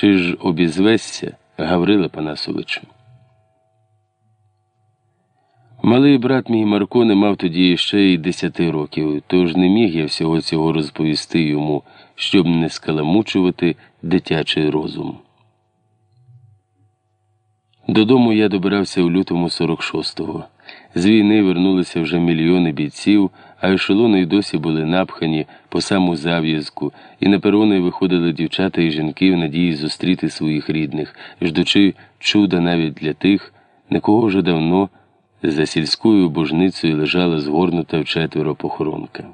чи ж обізвесься, Гаврила Панасовичу. Малий брат мій Марко не мав тоді ще й десяти років, тож не міг я всього цього розповісти йому, щоб не скаламучувати дитячий розум. Додому я добирався у лютому 46-го. З війни вернулися вже мільйони бійців, а ешелони й досі були напхані по саму зав'язку, і на перони виходили дівчата і жінки в надії зустріти своїх рідних, ждучи чуда навіть для тих, на кого вже давно за сільською божницею лежала згорнута вчетверо похоронка.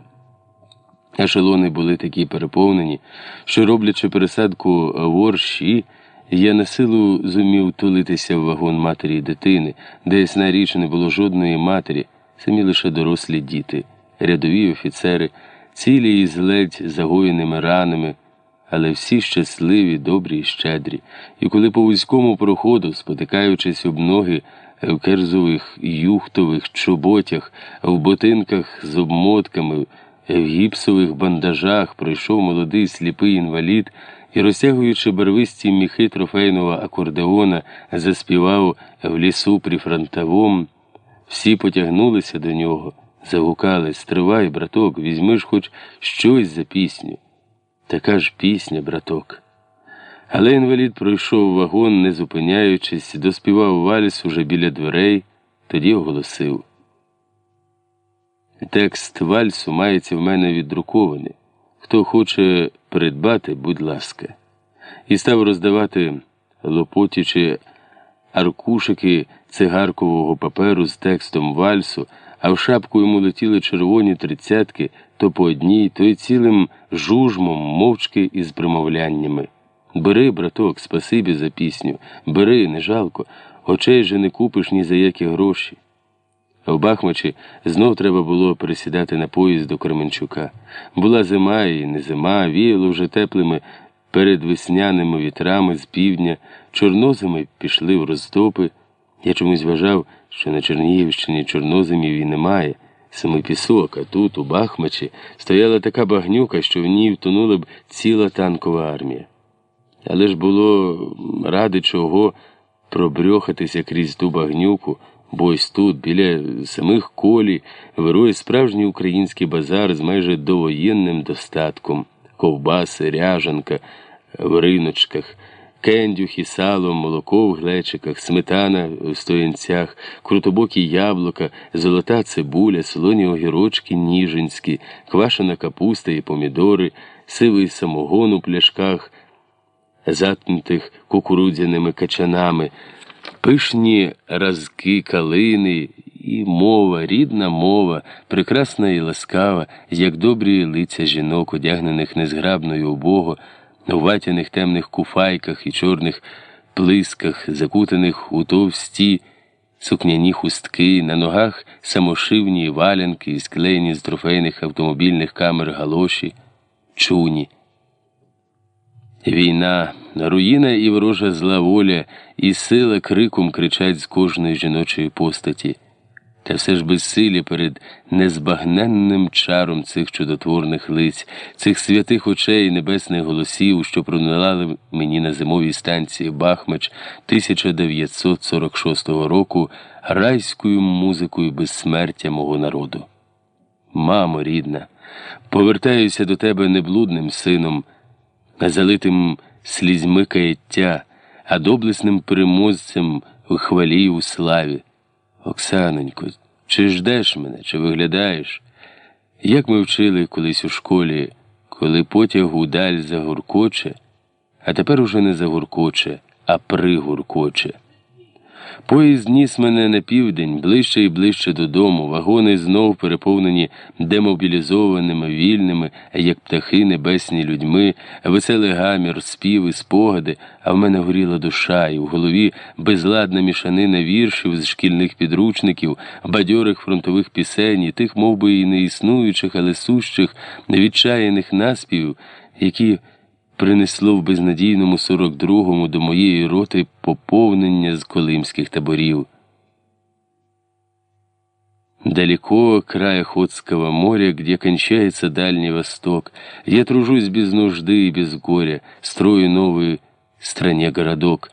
Ешелони були такі переповнені, що, роблячи пересадку в Орші, я на силу зумів тулитися в вагон матері і дитини, де ясна річ не було жодної матері, самі лише дорослі діти, рядові офіцери, цілі із ледь загоєними ранами, але всі щасливі, добрі і щедрі. І коли по вузькому проходу, спотикаючись об ноги, в керзових юхтових чоботях, в ботинках з обмотками, в гіпсових бандажах пройшов молодий сліпий інвалід і, розтягуючи барвисті міхи трофейного акордеона, заспівав в лісу при фронтовому. Всі потягнулися до нього, загукали Стривай, браток, візьми ж хоч щось за пісню. Така ж пісня, браток. Але інвалід пройшов вагон, не зупиняючись, доспівав вальс уже біля дверей, тоді оголосив. Текст вальсу мається в мене віддрукований. Хто хоче придбати, будь ласка, і став роздавати лопотячи аркушики цигаркового паперу з текстом вальсу, а в шапку йому летіли червоні тридцятки то по одній, то й цілим жужмом, мовчки із примовляннями. Бери, браток, спасибі за пісню, бери, не жалко, очей же не купиш ні за які гроші. В Бахмачі знов треба було пересідати на поїзд до Кременчука. Була зима і не зима, віяло вже теплими передвесняними вітрами з півдня, чорнозими пішли в розтопи. Я чомусь вважав, що на Чернігівщині чорнозимів і немає. Саме пісок, а тут, у Бахмачі, стояла така багнюка, що в ній втонула б ціла танкова армія. Але ж було ради чого пробрьохатися крізь ту багнюку, бо ось тут, біля самих колі, вирує справжній український базар з майже довоєнним достатком, ковбаси, ряжанка в риночках, кендюхи, сало, молоко в глечиках, сметана в стоянцях, крутобокі яблука, золота цибуля, солоні огірочки ніжинські, квашена капуста і помідори, сивий самогон у пляшках заткнутих кукурудзяними качанами, пишні разки калини і мова, рідна мова, прекрасна і ласкава, як добрі лиця жінок, одягнених незграбно і убого, у ватяних темних куфайках і чорних плисках, закутаних у товсті сукняні хустки, на ногах самошивні валянки і склеєні з трофейних автомобільних камер галоші, чуні. Війна, руїна і ворожа зла воля, і сила криком кричать з кожної жіночої постаті, та все ж безсилі перед незбагненним чаром цих чудотворних лиць, цих святих очей, небесних голосів, що пронилали мені на зимовій станції Бахмач 1946 року райською музикою безсмертя мого народу. Мамо рідна, повертаюся до тебе неблудним сином залитим слізьми каяття, а доблесним переможцем в хвалі й у славі. Оксанонько, чи ждеш мене, чи виглядаєш? Як ми вчили колись у школі, коли потяг удаль загуркоче, а тепер уже не загуркоче, а пригуркоче. Поїзд ніс мене на південь, ближче і ближче додому, вагони знов переповнені демобілізованими, вільними, як птахи небесні людьми, веселий гамір, співи, спогади, а в мене горіла душа, і в голові безладна мішанина віршів з шкільних підручників, бадьорих фронтових пісень, і тих, мов би, і не але сущих, відчаяних наспівів, які принесло в безнадійному 42-му до моєї роти поповнення з колимських таборів. Далеко край Охотского моря, где кончается Дальний Восток, я тружусь без нужды и без горя, строю новый стране городок,